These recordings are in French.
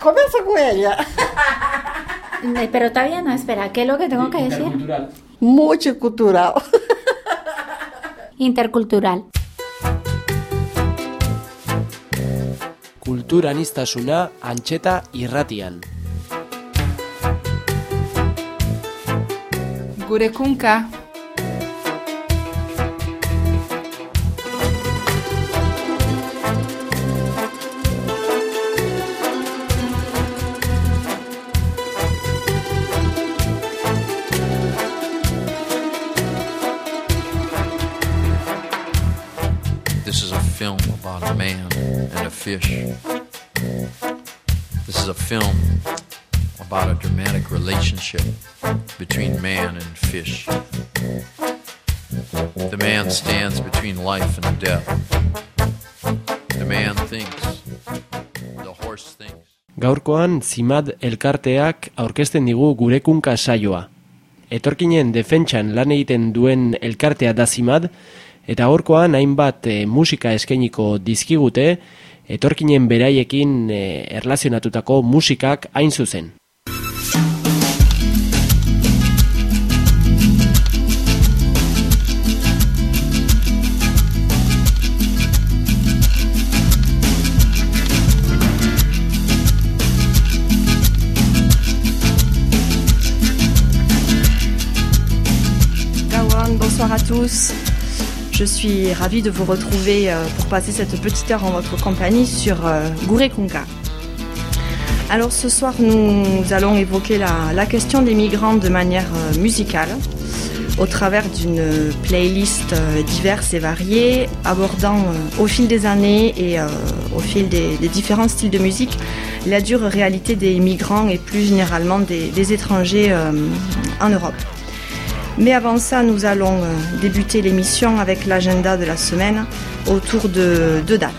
Comienzo con ella. Pero todavía no, espera, ¿qué es lo que tengo que decir? Mucho cultural. Intercultural. Kulturaniztasuna antxeta irratian. Gure kunka. Fish. This is a film about a dramatic relationship between man and fish. The man stands between life and death. The man thinks. The horse thinks. Gaurkoan Zimad elkarteak aurkezten digu gurekunka saioa. Etorkinen defentsan lan egiten duen elkartea da Zimad, eta gaurkoan hainbat eh, musika eskainiko dizkigute, etorkinen beraiekin eh, erlazionatutako musikak hain zuzen. Bonsoir à tous. Je suis ravie de vous retrouver euh, pour passer cette petite heure en votre compagnie sur euh, Gouré Kunka. Alors ce soir, nous allons évoquer la, question des migrants de manière euh, musicale au travers d'une playlist diverse et variée, abordant au fil des années et au fil des, différents styles de musique la dure réalité des migrants et plus généralement des, étrangers en Europe. Mais avant ça, nous allons euh, débuter l'émission avec l'agenda de la semaine autour de deux dates.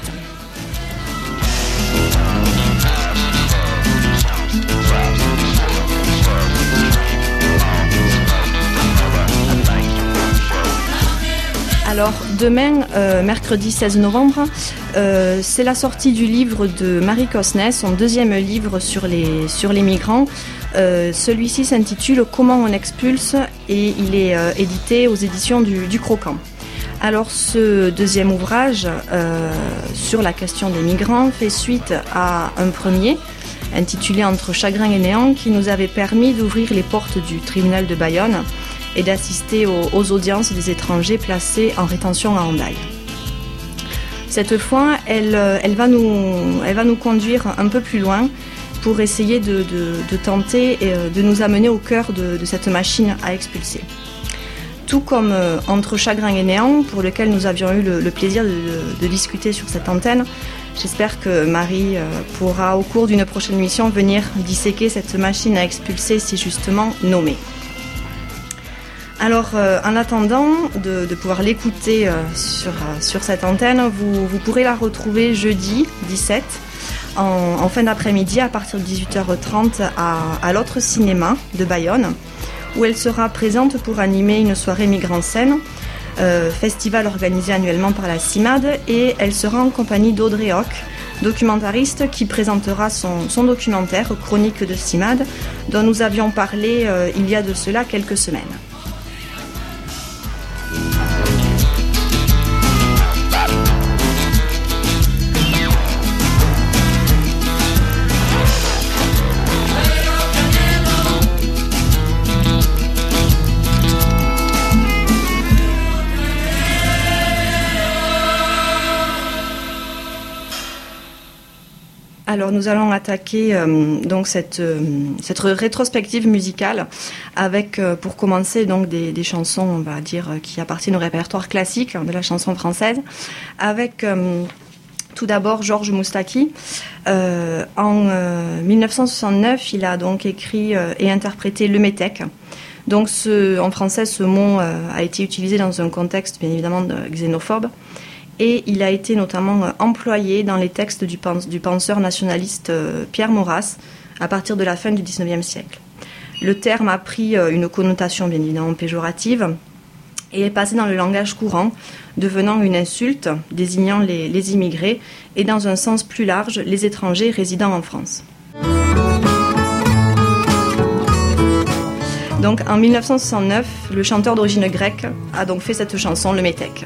Alors demain, euh, mercredi 16 novembre, euh, c'est la sortie du livre de Marie Cosnay, son deuxième livre sur les, sur les migrants. Euh, Celui-ci s'intitule Comment on expulse et il est euh, édité aux éditions du, Croquant. Alors ce deuxième ouvrage euh, sur la question des migrants fait suite à un premier intitulé Entre chagrin et néant qui nous avait permis d'ouvrir les portes du tribunal de Bayonne et d'assister aux, audiences des étrangers placés en rétention à Hendaye. Cette fois, elle va nous conduire un peu plus loin pour essayer de, tenter euh, de nous amener au cœur de, cette machine à expulser. Tout comme euh, Entre chagrin et néant, pour lequel nous avions eu le, plaisir de, discuter sur cette antenne, j'espère que Marie euh, pourra au cours d'une prochaine mission venir disséquer cette machine à expulser si justement nommée. Alors, en attendant de, pouvoir l'écouter sur, cette antenne, vous pourrez la retrouver jeudi 17 en, fin d'après-midi à partir de 18h30 à, l'autre cinéma de Bayonne, où elle sera présente pour animer une soirée migrant scène, euh, festival organisé annuellement par la CIMAD, et elle sera en compagnie d'Audrey Hoc, documentariste qui présentera son, son documentaire Chronique de CIMAD, dont nous avions parlé euh, il y a de cela quelques semaines. Alors nous allons attaquer euh, donc cette, euh, cette rétrospective musicale avec euh, pour commencer donc des, chansons on va dire qui appartiennent au répertoire classique de la chanson française avec tout d'abord Georges Moustaki. En euh, 1969, il a donc écrit et interprété Le Métèque. Donc en français, ce mot a été utilisé dans un contexte bien évidemment de xénophobe et il a été notamment euh, employé dans les textes du, penseur nationaliste euh, Pierre Maurras à partir de la fin du XIXe siècle. Le terme a pris euh, une connotation bien évidemment péjorative et est passé dans le langage courant, devenant une insulte désignant les, immigrés et dans un sens plus large les étrangers résidant en France. Donc en 1969, le chanteur d'origine grecque a donc fait cette chanson, le Métèque.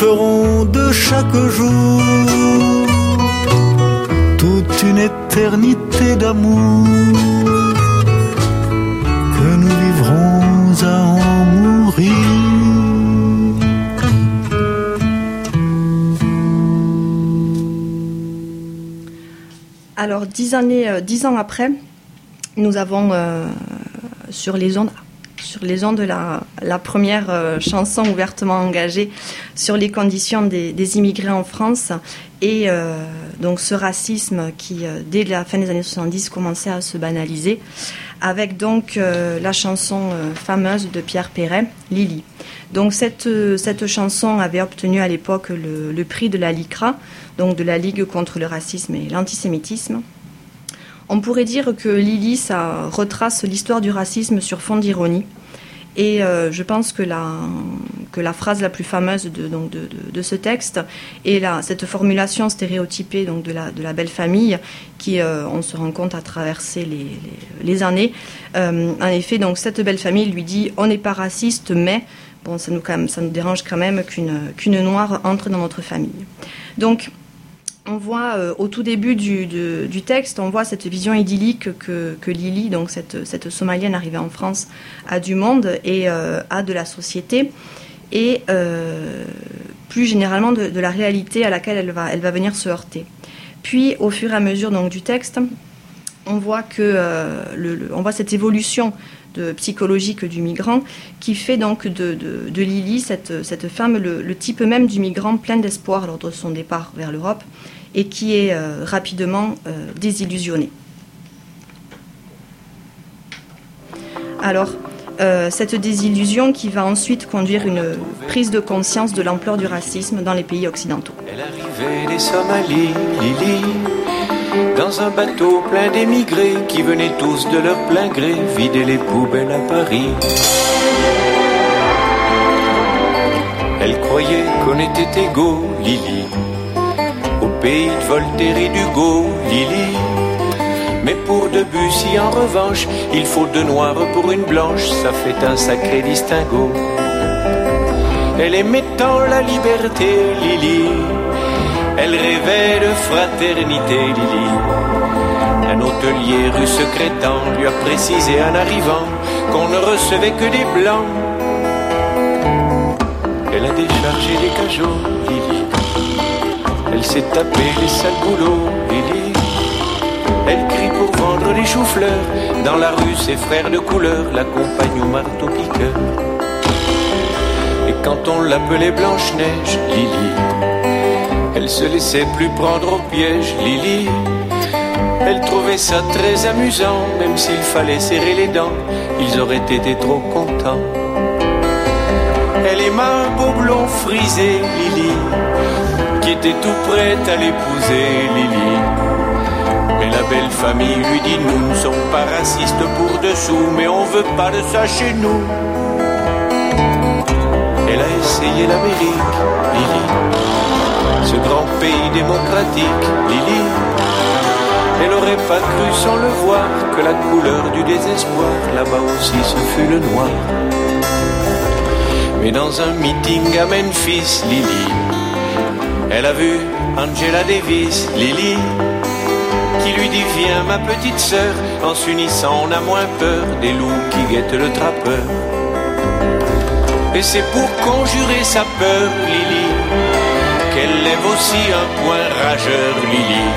ferons de chaque jour toute une éternité d'amour que nous vivrons à en mourir. Alors dix années, euh, dix ans après, nous avons euh, sur les ondes sur les ondes de la, première euh, chanson ouvertement engagée sur les conditions des, immigrés en France et euh, donc ce racisme qui, euh, dès la fin des années 70, commençait à se banaliser, avec donc la chanson fameuse de Pierre Perret, Lily. Donc cette, cette chanson avait obtenu à l'époque le, le prix de la LICRA, donc de la Ligue contre le racisme et l'antisémitisme. On pourrait dire que Lily, ça retrace l'histoire du racisme sur fond d'ironie. Et euh, je pense que la, que la phrase la plus fameuse de, donc de, de, ce texte est cette formulation stéréotypée donc de, la, de la belle famille qui, euh, on se rend compte, a traversé les, les, années. Euh, en effet, donc cette belle famille lui dit on n'est pas raciste, mais bon, ça nous, quand ça nous dérange quand même qu'une qu'une noire entre dans notre famille. Donc, on voit euh, au tout début du, texte, on voit cette vision idyllique que, que Lily, donc cette, somalienne arrivée en France, a du monde et euh, a de la société, et euh, plus généralement de, la réalité à laquelle elle va, venir se heurter. Puis, au fur et à mesure donc, du texte, on voit, que, le, voit cette évolution psychologique du migrant qui fait donc de, de, Lily, cette, femme, le, type même du migrant plein d'espoir lors de son départ vers l'Europe et qui est euh, rapidement euh, désillusionné. Alors, euh, cette désillusion qui va ensuite conduire une prise de conscience de l'ampleur du racisme dans les pays occidentaux. Elle arrivait des Somalie, Lily, dans un bateau plein d'émigrés qui venaient tous de leur plein gré vider les poubelles à Paris. Elle croyait qu'on était égaux, Lily, pays de Voltaire et d'Hugo, Lily. Mais pour Debussy, en revanche, il faut deux noirs pour une blanche, ça fait un sacré distinguo. Elle aimait tant la liberté, Lily. Elle rêvait de fraternité, Lily. Un hôtelier rue secrétant lui a précisé en arrivant qu'on ne recevait que des blancs. Elle a déchargé les cajots. Elle s'est tapé les sales boulots, Lily. Elle crie pour vendre des choux-fleurs. Dans la rue, ses frères de couleur l'accompagnent au marteau-piqueur. quand on l'appelait Blanche-Neige, Lily. Elle se laissait plus prendre au piège, Lily. Elle trouvait ça très amusant, même s'il fallait serrer les dents, ils auraient été trop contents. Elle aima un beau blond frisé, Lily, était tout prête à l'épouser, Lily. Mais la belle famille lui dit Nous ne sommes pas racistes pour dessous, mais on veut pas de ça chez nous. Elle a essayé l'Amérique, Lily, ce grand pays démocratique, Lily. Elle aurait pas cru sans le voir que la couleur du désespoir là-bas aussi ce fut le noir. Mais dans un meeting à Memphis, Lily, elle a vu Angela Davis, Lily, qui lui dit Viens ma petite sœur, en s'unissant on a moins peur des loups qui guettent le trappeur. Et c'est pour conjurer sa peur, Lily, qu'elle lève aussi un point rageur, Lily.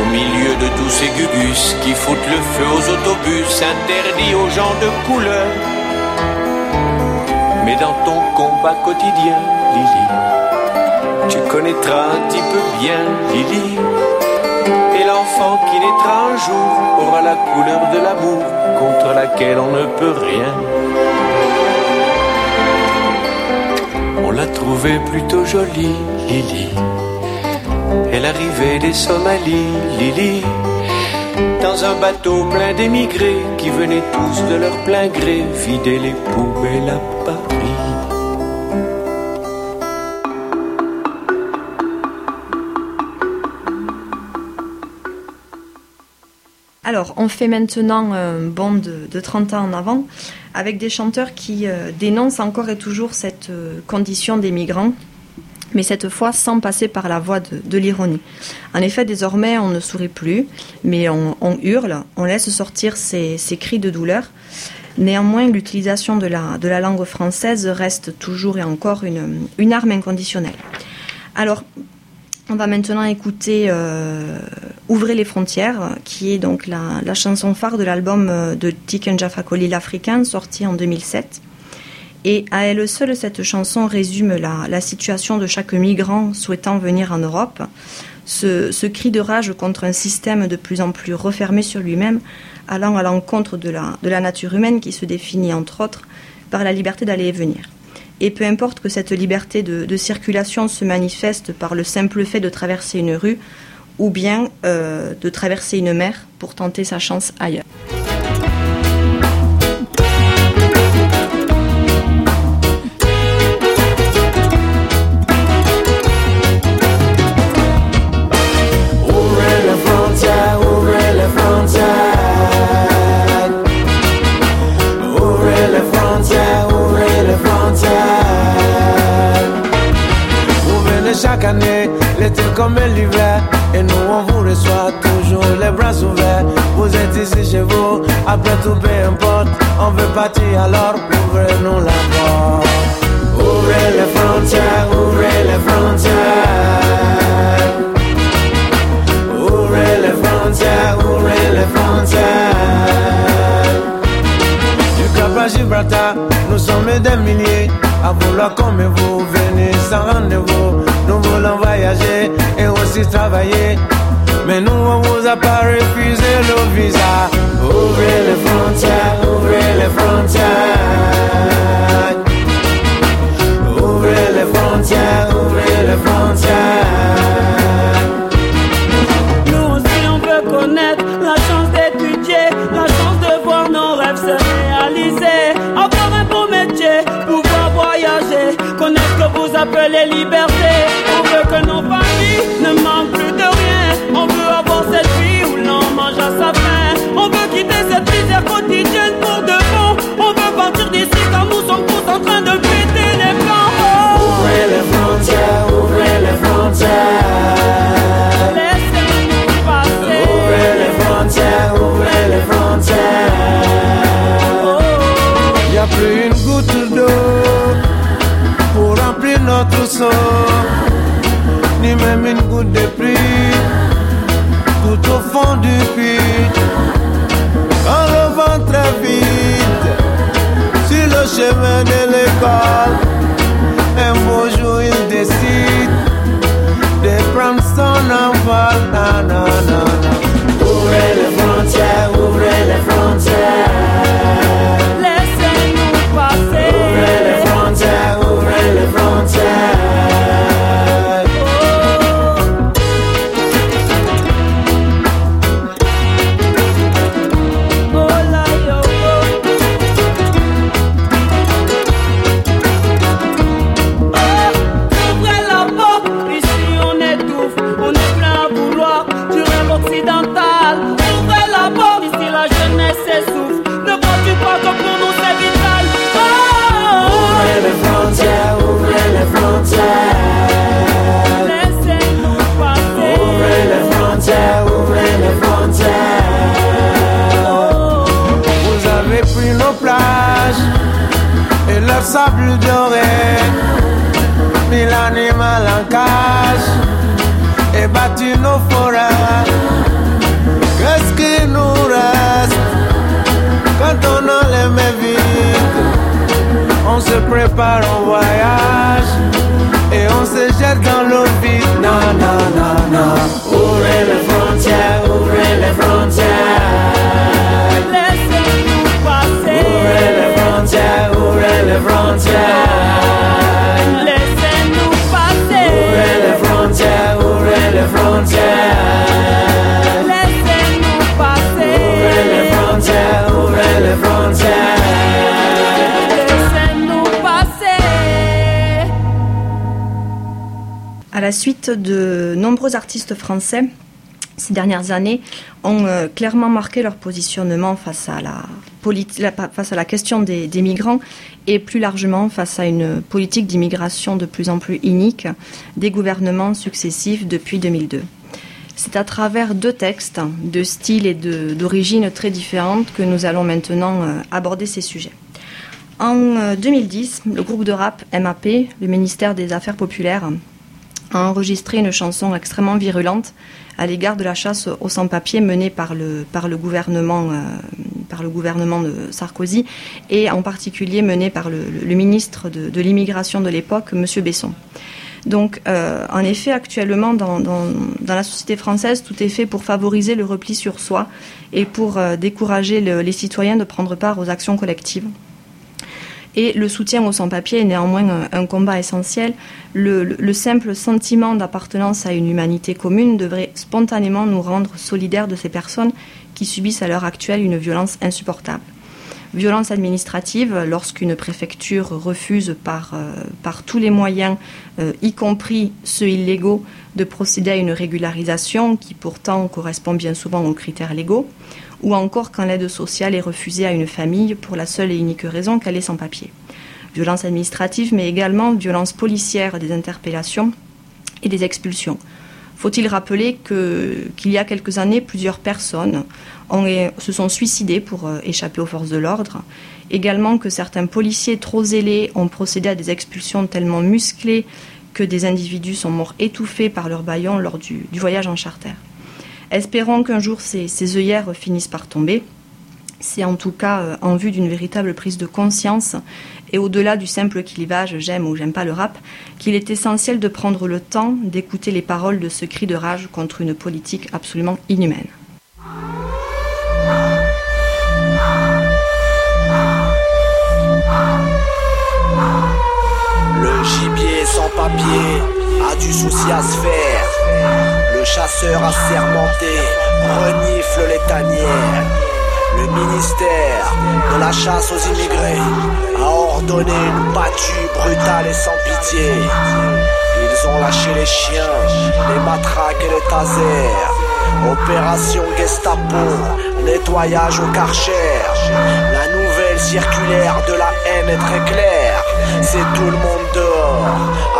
Au milieu de tous ces gugus qui foutent le feu aux autobus interdits aux gens de couleur. Mais dans ton combat quotidien, Lily, tu connaîtras un petit peu bien Lily. Et l'enfant qui naîtra un jour aura la couleur de l'amour contre laquelle on ne peut rien. On l'a trouvée plutôt jolie, Lily. Elle arrivait des Somalies, Lily. Dans un bateau plein d'émigrés qui venaient tous de leur plein gré vider les poubelles à Paris. On fait maintenant un bond de, de 30 ans en avant avec des chanteurs qui euh, dénoncent encore et toujours cette euh, condition des migrants, mais cette fois sans passer par la voie de, l'ironie. En effet, désormais, on ne sourit plus, mais on, hurle, on laisse sortir ces, cris de douleur. Néanmoins, l'utilisation de la, langue française reste toujours et encore une, arme inconditionnelle. On va maintenant écouter euh, Ouvrez les frontières, qui est donc la, chanson phare de l'album euh, de Tiken Jaffa l'Africain, sorti en 2007. Et à elle seule, cette chanson résume la, situation de chaque migrant souhaitant venir en Europe. Ce, cri de rage contre un système de plus en plus refermé sur lui-même, allant à l'encontre de la nature humaine qui se définit entre autres par la liberté d'aller et venir. Et peu importe que cette liberté de, circulation se manifeste par le simple fait de traverser une rue ou bien euh, de traverser une mer pour tenter sa chance ailleurs. Se la suite de nombreux artistes français, ces dernières années, ont euh, clairement marqué leur positionnement face à la, la- face à la question des, migrants et plus largement face à une politique d'immigration de plus en plus inique des gouvernements successifs depuis 2002. C'est à travers deux textes de style et d'origine très différentes que nous allons maintenant euh, aborder ces sujets. En euh, 2010, le groupe de rap MAP, le ministère des Affaires populaires, a enregistré une chanson extrêmement virulente à l'égard de la chasse aux sans-papiers menée par le, par le, gouvernement, euh, par le gouvernement de Sarkozy et en particulier menée par le, ministre de, l'immigration de l'époque, M. Besson. Donc, euh, en effet, actuellement, dans, la société française, tout est fait pour favoriser le repli sur soi et pour euh, décourager le- les citoyens de prendre part aux actions collectives. Et le soutien aux sans-papiers est néanmoins un, combat essentiel. Le, le- le simple sentiment d'appartenance à une humanité commune devrait spontanément nous rendre solidaires de ces personnes qui subissent à l'heure actuelle une violence insupportable. Violence administrative, lorsqu'une préfecture refuse par, euh, tous les moyens, euh, y compris ceux illégaux, de procéder à une régularisation qui pourtant correspond bien souvent aux critères légaux, ou encore quand l'aide sociale est refusée à une famille pour la seule et unique raison qu'elle est sans papier. Violence administrative, mais également violence policière des interpellations et des expulsions. Faut-il rappeler qu'il y a quelques années, plusieurs personnes se sont suicidées pour euh, échapper aux forces de l'ordre. Également que certains policiers trop zélés ont procédé à des expulsions tellement musclées que des individus sont morts étouffés par leur baillon lors du voyage en charter. Espérons qu'un jour ces, œillères finissent par tomber. C'est en tout cas euh, en vue d'une véritable prise de conscience et au-delà du simple clivage j'aime ou j'aime pas le rap, qu'il est essentiel de prendre le temps d'écouter les paroles de ce cri de rage contre une politique absolument inhumaine. Le gibier sans papier a du souci à se faire. Le chasseur assermenté renifle les tanières. Le ministère de la chasse aux immigrés a ordonné une battue brutale et sans pitié. Ils ont lâché les chiens, les matraques et les tasers. Opération Gestapo, nettoyage au karcher. La nouvelle circulaire de la haine est très claire. C'est tout le monde dehors,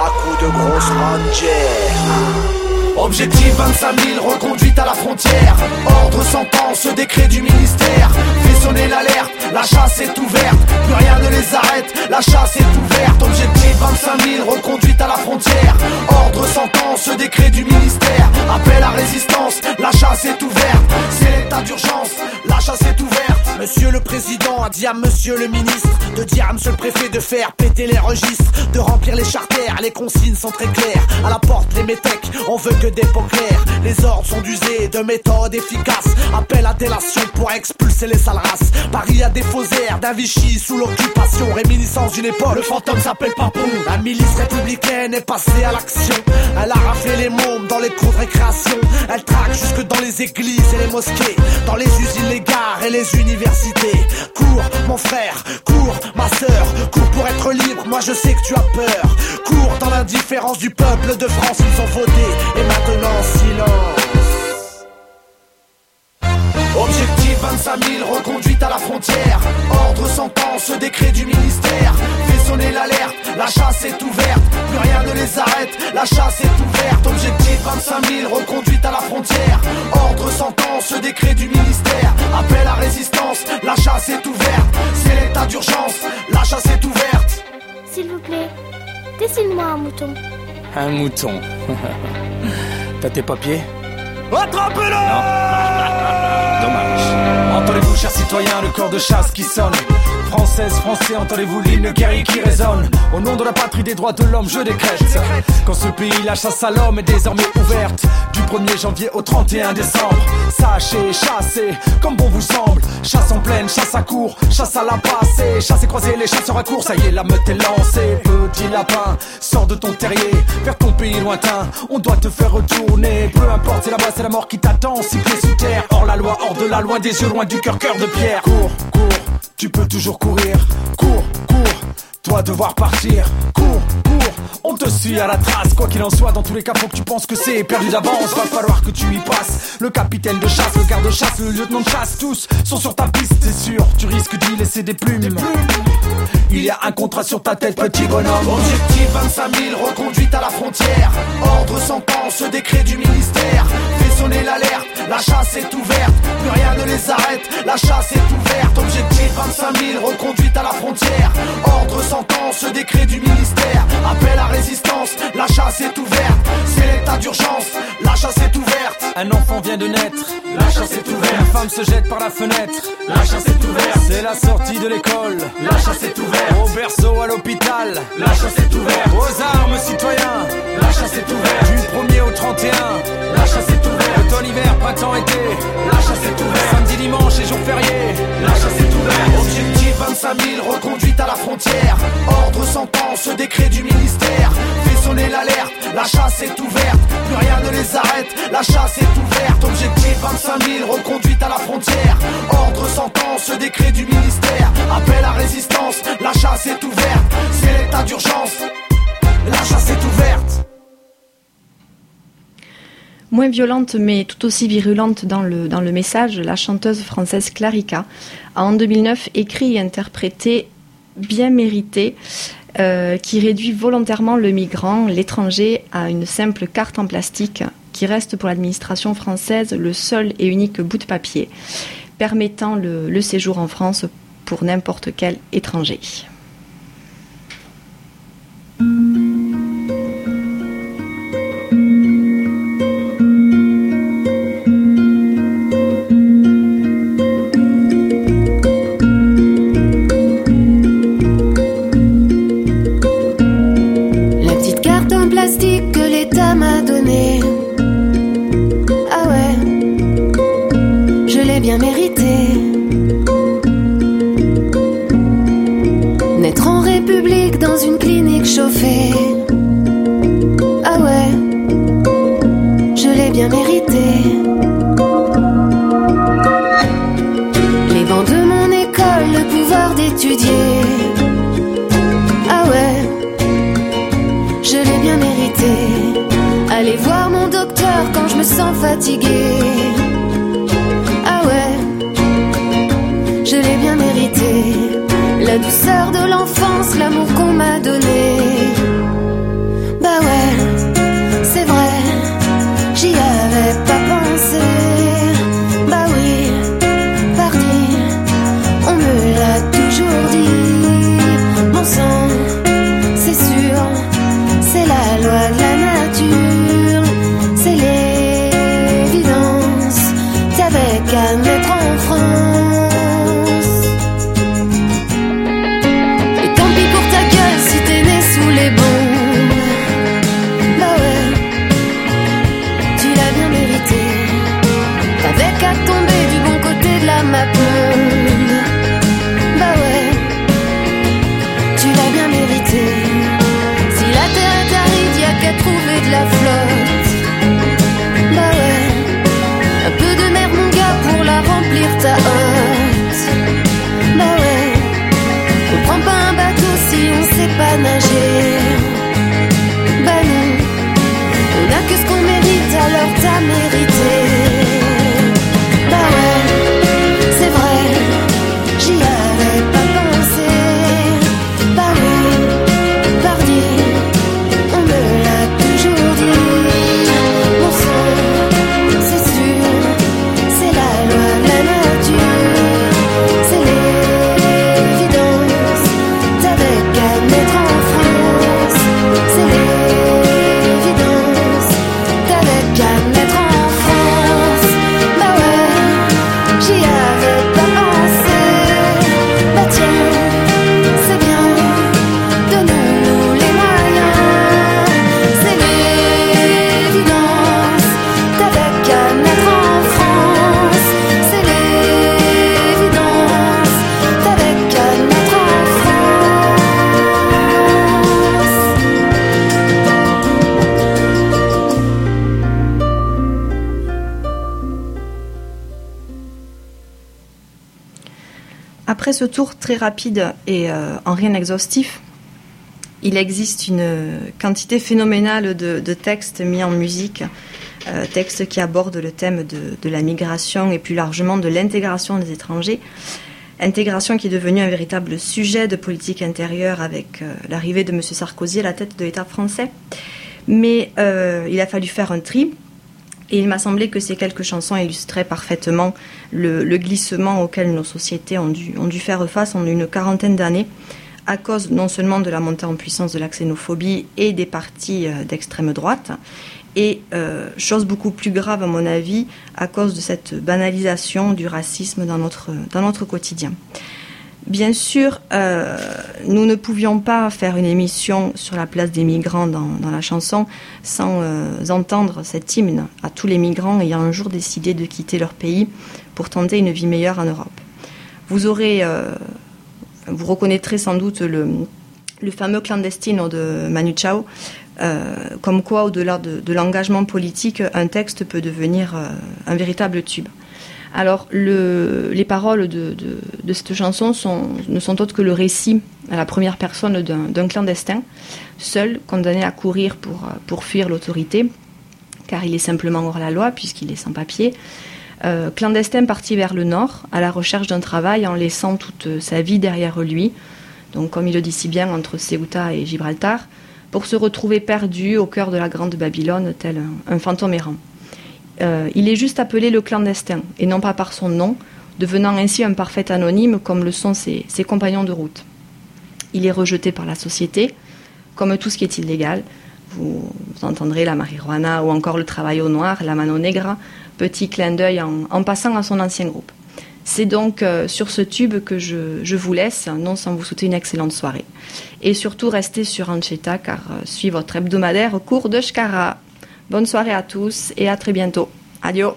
à coups de grosses rangers. Objectif 25 000, reconduite à la frontière. Ordre sentence, décret du ministère. Fait sonner l'alerte, la chasse est ouverte. Plus rien ne les arrête, la chasse est ouverte. Objectif 25 000, reconduite à la frontière. Ordre sentence, décret du ministère. Appel à résistance, la chasse est ouverte. C'est l'état d'urgence, la chasse est ouverte. Monsieur le président a dit à monsieur le ministre de dire à monsieur le préfet de faire péter les registres, de remplir les charters, les consignes sont très claires. À la porte, les métèques, on veut que des pots clairs. Les ordres sont usés de méthodes efficaces. Appel à délation pour expulser les sales races. Paris faux airs d'un Vichy sous l'occupation. Réminiscence d'une époque, le fantôme s'appelle Papon. La milice républicaine est passée à l'action. Elle a raflé les mômes dans les cours de récréation. Elle traque jusque dans les églises et les mosquées. Dans les usines, les gares et les universités. Cours, mon frère, cours, ma sœur. Cours pour être libre, moi je sais que tu as peur. Cours dans l'indifférence du peuple de France, ils ont voté. Et maintenant, silence. Objectif 25 000, reconduite à la frontière. Ordre sentence, décret du ministère. Fait sonner l'alerte, la chasse est ouverte. Plus rien ne les arrête, la chasse est ouverte. Objectif 25 000, reconduite à la frontière. Ordre sentence, décret du ministère. Appel à résistance, la chasse est ouverte. C'est l'état d'urgence, la chasse est ouverte. mouton. Un mouton. T'as tes papiers? Attrapez-le Dommage. Entendez-vous, chers citoyens, le corps de chasse qui sonne. Française, français, entendez-vous l'hymne guerrier qui résonne. Au nom de la patrie des droits de l'homme, je décrète Quand ce pays, la chasse à l'homme est désormais ouverte Du 1er janvier au 31 décembre. Sachez, chassez, comme bon vous semble. Chasse en pleine, chasse à court, chasse à la passée. Chasse et croiser les chasseurs à court, ça y est, la meute est lancée. Petit lapin, sors de ton terrier Vers ton pays lointain, on doit te faire retourner. Peu importe, c'est là-bas, c'est la mort qui t'attend pieds sous terre, hors la loi, hors de la loi Des yeux loin du cœur, cœur de pierre. Cours, cours, tu peux toujours courir. Cours, cours, toi devoir partir. Cours, cours, on te suit à la trace. Quoi qu'il en soit, dans tous les cas, faut que tu penses que c'est perdu d'avance. Va falloir que tu y passes. Le capitaine de chasse, le garde-chasse, le lieutenant de chasse Tous sont sur ta piste, c'est sûr. Tu risques d'y laisser des plumes. Il y a un contrat sur ta tête, petit bonhomme. Objectif 25 000, reconduite à la frontière. Ordre sentence, décret du ministère. L'alerte, la chasse est ouverte. Plus rien ne les arrête, la chasse est ouverte. Objectif 25 000, reconduite à la frontière. Ordre sentence, décret du ministère. Appel à résistance, la chasse est ouverte. C'est l'état d'urgence, la chasse est ouverte. Un enfant vient de naître, la chasse est ouverte. Une femme se jette par la fenêtre, la chasse est ouverte. C'est la sortie de l'école, la chasse est ouverte. Au berceau, à l'hôpital, la chasse est ouverte. Aux armes, citoyens, la chasse est ouverte. Du 1er au 31, la chasse est ouverte. Automne, hiver, printemps, été, la chasse est ouverte. Samedi, dimanche et jour férié, la chasse est ouverte. Objectif 25 000, reconduite à la frontière. Ordre sentence, décret du ministère. Fait sonner l'alerte, la chasse est ouverte. Plus rien ne les arrête, la chasse est ouverte. Objectif 25 000, reconduite à la frontière. Ordre sentence, décret du ministère. Appel à résistance, la chasse est ouverte. C'est l'état d'urgence, Moins violente mais tout aussi virulente dans le, dans le message, la chanteuse française Clarica a en 2009 écrit et interprété Bien mérité, euh, qui réduit volontairement le migrant, l'étranger, à une simple carte en plastique qui reste pour l'administration française le seul et unique bout de papier permettant le, séjour en France pour n'importe quel étranger. De l'enfance, l'amour qu'on m'a donné. d'Amérique. Ce tour très rapide et euh, en rien exhaustif, il existe une quantité phénoménale de, textes mis en musique, euh, textes qui abordent le thème de, la migration et plus largement de l'intégration des étrangers. Intégration qui est devenue un véritable sujet de politique intérieure avec euh, l'arrivée de M. Sarkozy à la tête de l'État français. Mais il a fallu faire un tri. Et il m'a semblé que ces quelques chansons illustraient parfaitement le, glissement auquel nos sociétés ont dû, faire face en une quarantaine d'années, à cause non seulement de la montée en puissance de la xénophobie et des partis euh, d'extrême droite, et euh, chose beaucoup plus grave à mon avis, à cause de cette banalisation du racisme dans notre quotidien. Bien sûr, euh, nous ne pouvions pas faire une émission sur la place des migrants dans, la chanson sans euh, entendre cet hymne à tous les migrants ayant un jour décidé de quitter leur pays pour tenter une vie meilleure en Europe. Vous aurez, euh, vous reconnaîtrez sans doute le, fameux clandestino de Manu Chao, comme quoi, au-delà de, de l'engagement politique, un texte peut devenir un véritable tube. Alors, le, les paroles de, cette chanson ne sont autres que le récit à la première personne d'un clandestin, seul, condamné à courir pour, fuir l'autorité, car il est simplement hors la loi, puisqu'il est sans papier. Euh, clandestin parti vers le nord, à la recherche d'un travail, en laissant toute sa vie derrière lui, donc comme il le dit si bien, entre Ceuta et Gibraltar, pour se retrouver perdu au cœur de la grande Babylone, tel un fantôme errant. Euh, il est juste appelé le clandestin, et non pas par son nom, devenant ainsi un parfait anonyme comme le sont ses, compagnons de route. Il est rejeté par la société, comme tout ce qui est illégal. Vous, entendrez la marijuana ou encore le travail au noir, la mano negra, petit clin d'œil en, passant à son ancien groupe. C'est donc euh, sur ce tube que je, vous laisse, non sans vous souhaiter une excellente soirée. Et surtout, restez sur Ancheta car euh, suit votre hebdomadaire cours de Shkara. Bonne soirée à tous et à très bientôt. Adieu.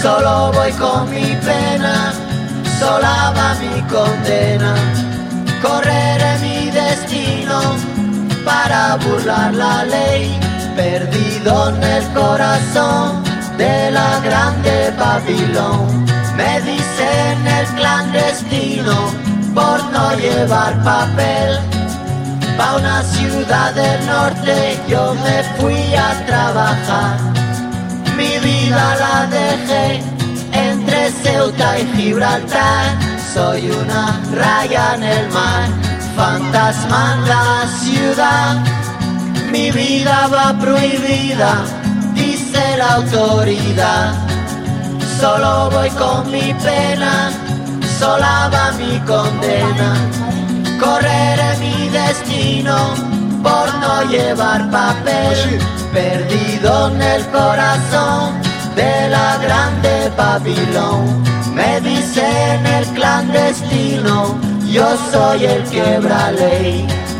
Solo voy con mi pena, sola va mi condena. Correré mi destino para burlar la ley perdido en el corazón de la grande Babilón. Me dicen el clandestino por no llevar papel. Pa' una ciudad del norte yo me fui a trabajar. Mi vida la dejé entre Ceuta y Gibraltar. Soy una raya en el mar, fantasma en la ciudad mi vida va prohibida, dice la autoridad. Solo voy con mi pena, sola va mi condena. Correré mi destino por no llevar papel, perdido en el corazón de la grande Babilón. Me dicen el clandestino, yo soy el quebra ley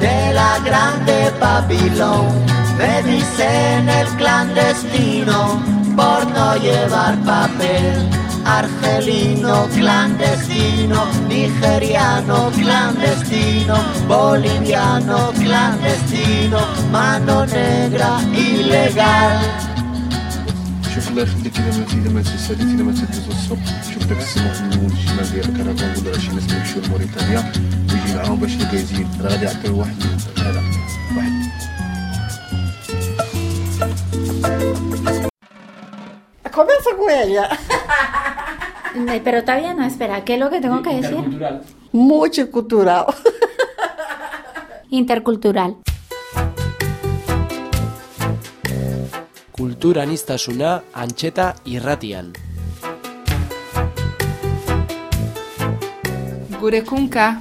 de la grande Babilón. Me dicen el clandestino por no llevar papel. Argelino clandestino, nigeriano clandestino, boliviano clandestino, mano negra ilegal. شوف الله يخليك اذا ما اذا ما تساليت اذا ما تدوز الصبح شوف داك السماح من الشمال ديالك انا كنقول راه شي ناس يمشيو لموريتانيا ويجي معاهم باش الكازين راه غادي يعطيو واحد هذا واحد Comienza con ella. Pero todavía no, espera, ¿qué es lo que tengo que decir? Mucho cultural. Intercultural. Kulturaniztasuna antxeta irratian. Gure kunka.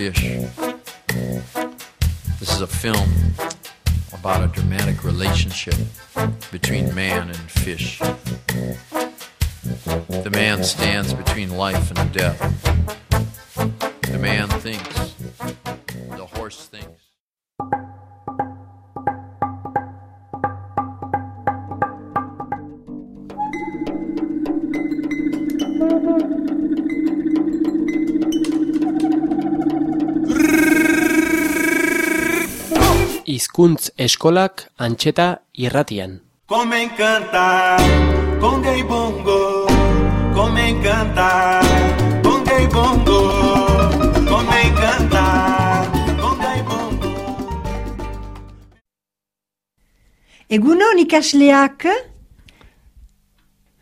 Fish. This is a film about a dramatic relationship between man and fish. The man stands between life and death. The man thinks. Hizkuntz eskolak antxeta irratian. Come encanta con gay bongo, come encanta con gay bongo, come encanta con gay bongo. Egunon ikasleak,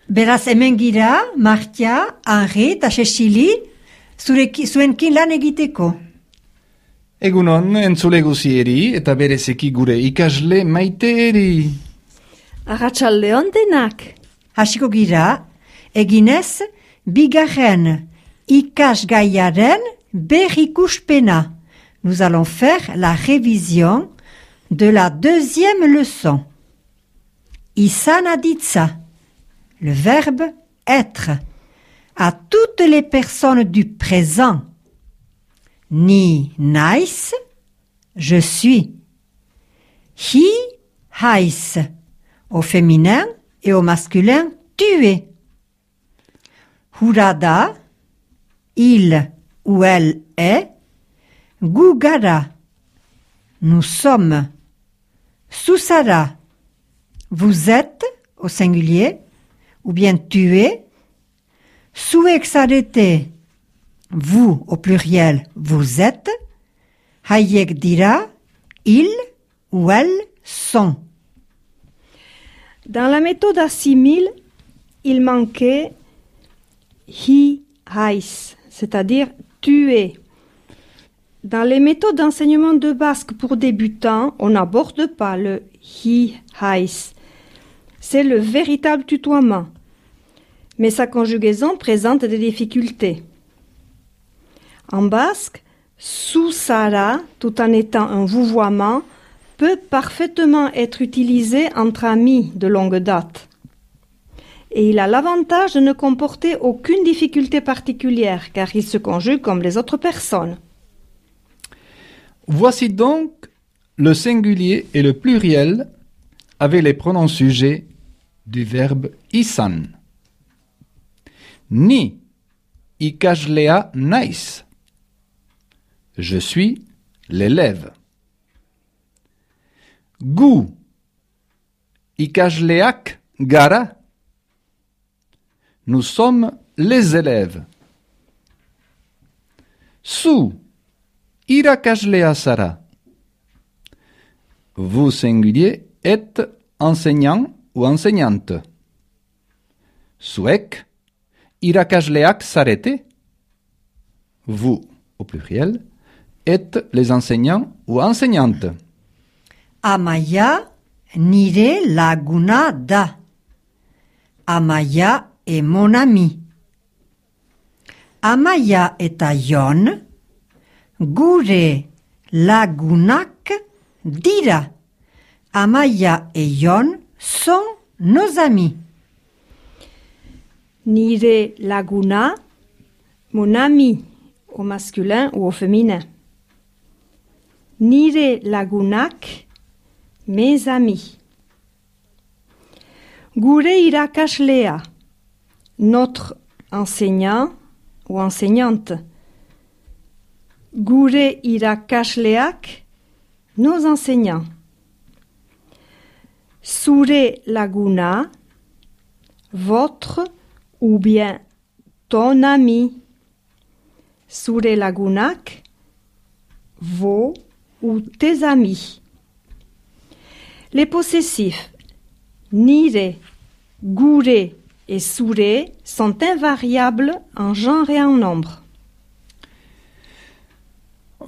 beraz hemen gira, Martia, Henri eta Cecili, zureki, zuenkin lan egiteko. Egunon, entzule guzieri eta berezeki gure ikasle maiteeri. Arratxalde denak. Hasiko gira, eginez, bigarren ikasgaiaren berrikuspena. Nous allons faire la révision de la deuxième leçon. Isan aditsa, le verbe être, à toutes les personnes du présent. Ni nice, je suis. He, heiss, au féminin et au masculin, tu es. Hurada, il ou elle est. Gugara, nous sommes. Susara, vous êtes, au singulier, ou bien tu es. Vous au pluriel, vous êtes. Hayek dira, ils ou elles sont. Dans la méthode assimile, il manquait he, heis, c'est-à-dire tu es. Dans les méthodes d'enseignement de basque pour débutants, on n'aborde pas le he, heis. C'est le véritable tutoiement. Mais sa conjugaison présente des difficultés. En basque, sous-sara, tout en étant un vouvoiement, peut parfaitement être utilisé entre amis de longue date. Et il a l'avantage de ne comporter aucune difficulté particulière, car il se conjugue comme les autres personnes. Voici donc le singulier et le pluriel avec les pronoms sujets du verbe isan. Ni ikajlea nais. Je suis l'élève. Gu ikajleak gara. Nous sommes les élèves. Su irakajlea sara. Vous singulier êtes enseignant ou enseignante. Suek irakajleak sarete. Vous, au pluriel, êtes les enseignants ou enseignantes. Amaya nire laguna da. Amaya est mon ami. Amaya eta Jon, gure lagunak dira. Amaya et Jon sont nos amis. Nire laguna, mon ami, au masculin ou au féminin. Nire lagunak, mes amis. Gure irakaslea, notre enseignant ou enseignante. Gure irakasleak, nos enseignants. Sure laguna, votre ou bien ton ami. Sure lagunak, vos ou tes amis. Les possessifs nire, Gouré et souré sont invariables en genre et en nombre.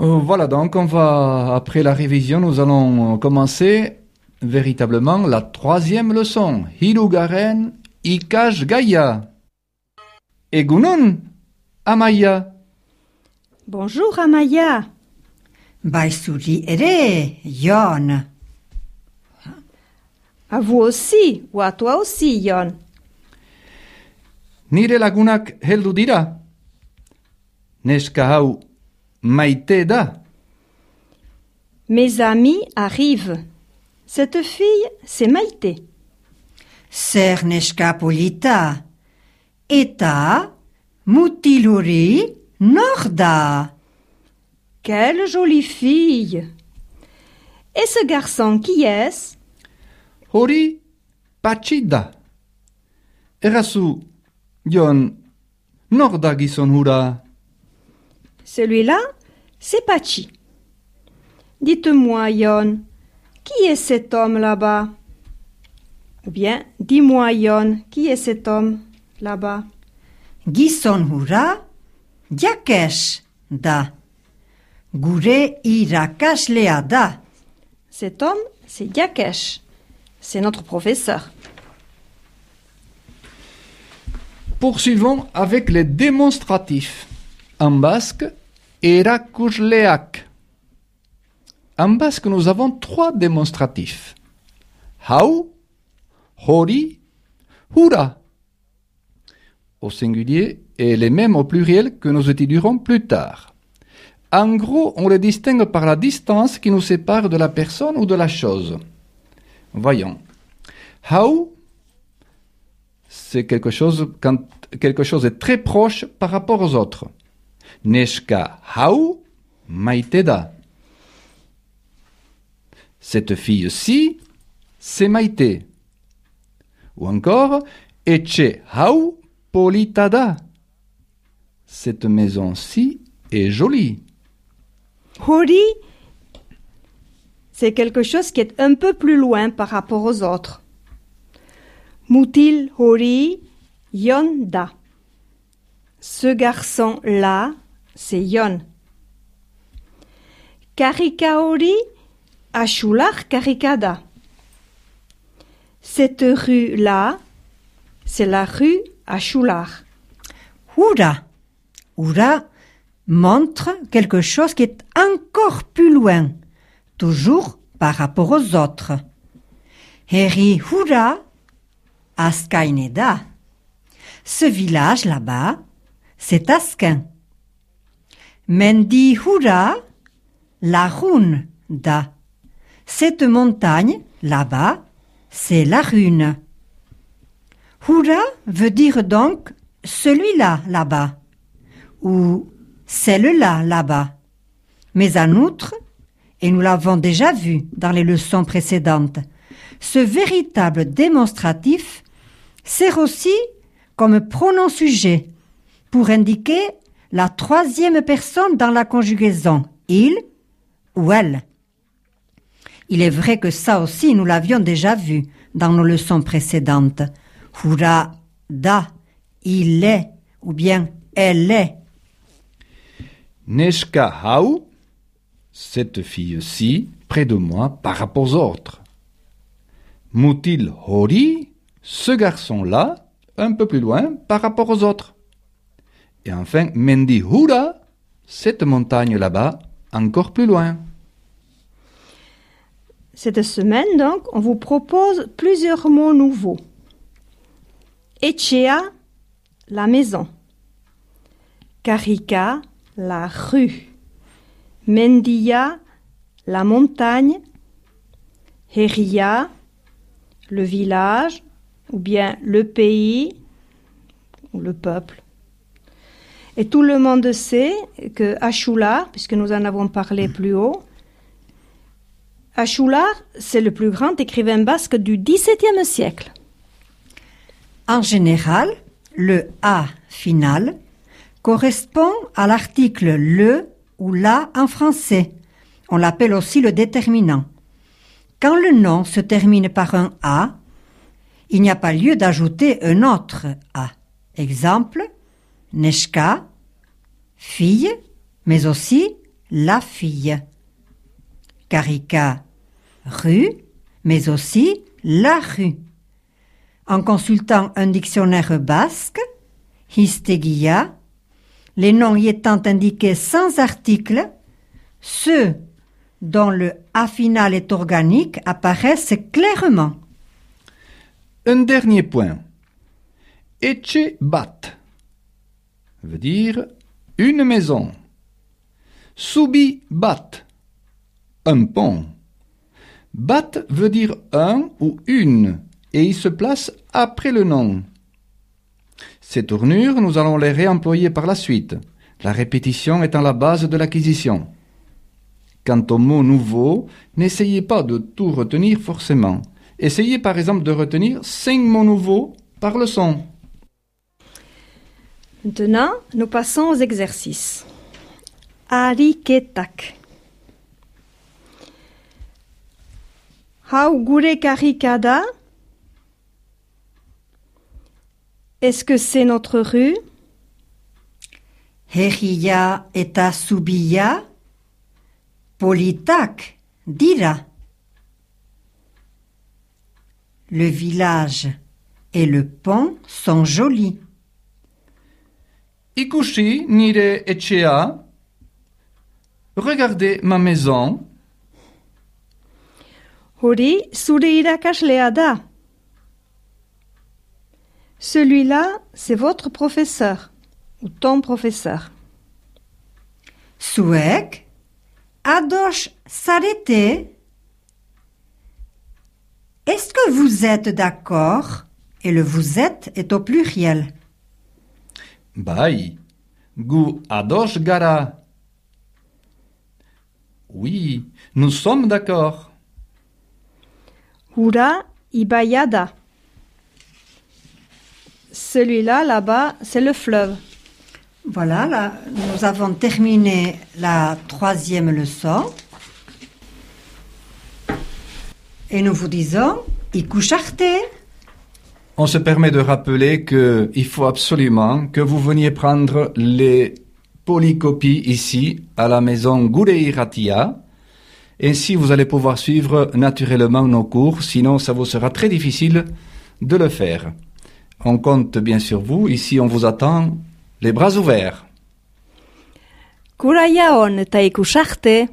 Euh, Voilà donc, on va, après la révision, nous allons commencer véritablement la troisième leçon. Hirugaren Ikash Gaia. Egunon Amaya. Bonjour Amaya. Baizuri ere, Yon. À vous aussi, ou à toi aussi, Yon. Nire lagunak heldu dira? Neska hau maite da? Mes amis arrivent. Cette fille, c'est Maïté. Zer neska polita? Eta mutiluri norda? Quelle jolie fille. Et ce garçon, qui est-ce? Hori patxida. Erazu, Jon, norda hura. Celui-là, c'est Pachi. Dites-moi, Yon, qui est cet homme là-bas? Ou bien, dis-moi, Yon, qui est cet homme là-bas? Gizon hura, jakesh da. Gure irakaslea da. Cet homme, c'est Yakesh. C'est notre professeur. Poursuivons avec les démonstratifs. En basque, erakusleak. En basque, nous avons trois démonstratifs. Hau, hori, hura. Au singulier et les mêmes au pluriel que nous étudierons plus tard. En gros, on les distingue par la distance qui nous sépare de la personne ou de la chose. Voyons. Hau, c'est quelque chose quand quelque chose est très proche par rapport aux autres. Neshka hau maiteda. Cette fille-ci, c'est Maïté. Ou encore, Eche hau politada. Cette maison-ci est jolie. Hori, c'est quelque chose qui est un peu plus loin par rapport aux autres. Mutil Hori Yonda. Ce garçon-là, c'est Yon. Karikaori Ashular Karikada. Cette rue-là, c'est la rue Ashular. Hura. Hura montre quelque chose qui est encore plus loin, toujours par rapport aux autres. Heri Hura Askaineda. Ce village là-bas, c'est Askin. Mendi Hura Larun Da. Cette montagne là-bas, c'est la rune. Hura veut dire donc celui-là là-bas ou celle-là là-bas. Mais en outre, et nous l'avons déjà vu dans les leçons précédentes, ce véritable démonstratif sert aussi comme pronom sujet pour indiquer la troisième personne dans la conjugaison il ou elle. Il est vrai que ça aussi nous l'avions déjà vu dans nos leçons précédentes. Hura, il est, ou bien elle est. Neshka hau, cette fille-ci, près de moi par rapport aux autres. Mutil hori, ce garçon-là, un peu plus loin par rapport aux autres. Et enfin, Mendi Hura, cette montagne là-bas, encore plus loin. Cette semaine, donc, on vous propose plusieurs mots nouveaux. Echea, la maison. Karika, la rue. Mendia, la montagne. Heria, le village, ou bien le pays, ou le peuple. Et tout le monde sait que Ashular, puisque nous en avons parlé plus haut, Ashular, c'est le plus grand écrivain basque du XVIIe siècle. En général, le A final correspond à l'article le ou la en français. On l'appelle aussi le déterminant. Quand le nom se termine par un A, il n'y a pas lieu d'ajouter un autre A. Exemple, Neshka, fille, mais aussi la fille. Karika, rue, mais aussi la rue. En consultant un dictionnaire basque, Histegia, les noms y étant indiqués sans article, ceux dont le A final est organique apparaissent clairement. Un dernier point. Eche bat veut dire une maison. Subi bat, un pont. Bat veut dire un ou une et il se place après le nom. Ces tournures, nous allons les réemployer par la suite, la répétition étant la base de l'acquisition. Quant aux mots nouveaux, n'essayez pas de tout retenir forcément. Essayez par exemple de retenir cinq mots nouveaux par leçon. Maintenant, nous passons aux exercices gure karikada. Est-ce que c'est notre rue? Herria eta subia, politak dira. Le village et le pont sont jolis. Ikushi nire etxea. Regardez ma maison. Hori zure irakaslea da. Celui-là, c'est votre professeur ou ton professeur. Zuek, ados sarete. Est-ce que vous êtes d'accord Et le vous êtes est au pluriel? Bai, gu ados gara. Oui, nous sommes d'accord. Hura ibayada. Celui-là, là-bas, c'est le fleuve. Voilà, là, nous avons terminé la troisième leçon. Et nous vous disons, ikusharte. On se permet de rappeler que il faut absolument que vous veniez prendre les polycopies ici à la maison Gureiratia. Ainsi, vous allez pouvoir suivre naturellement nos cours, sinon ça vous sera très difficile de le faire. On compte bien sur vous. Ici, on vous attend les bras ouverts. Kurayaon eta ikusarte.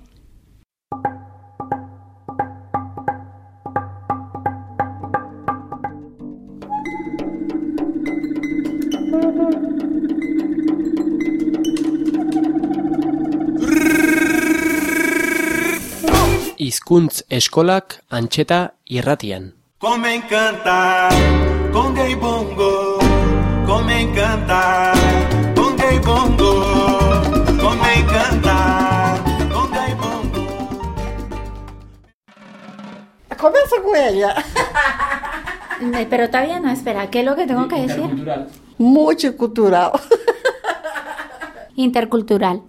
Hizkuntz eskolak antxeta irratian. Conga y bongo, come encanta. Conga y bongo, come encanta. Conga y bongo. Comienza con ella. Pero todavía no, espera, ¿qué es lo que tengo que decir? Intercultural. Mucho cultural. Intercultural.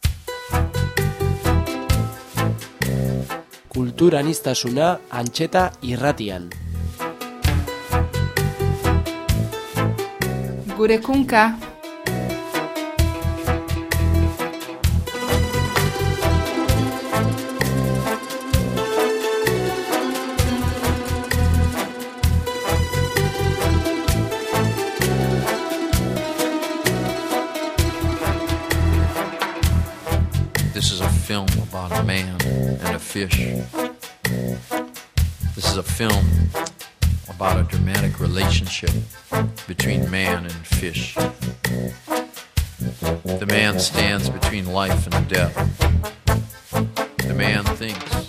Kulturan aniztasuna antxeta irratian. Kunka. This is a film about a man and a fish. This is a film about a dramatic relationship between man and fish. The man stands between life and death. The man thinks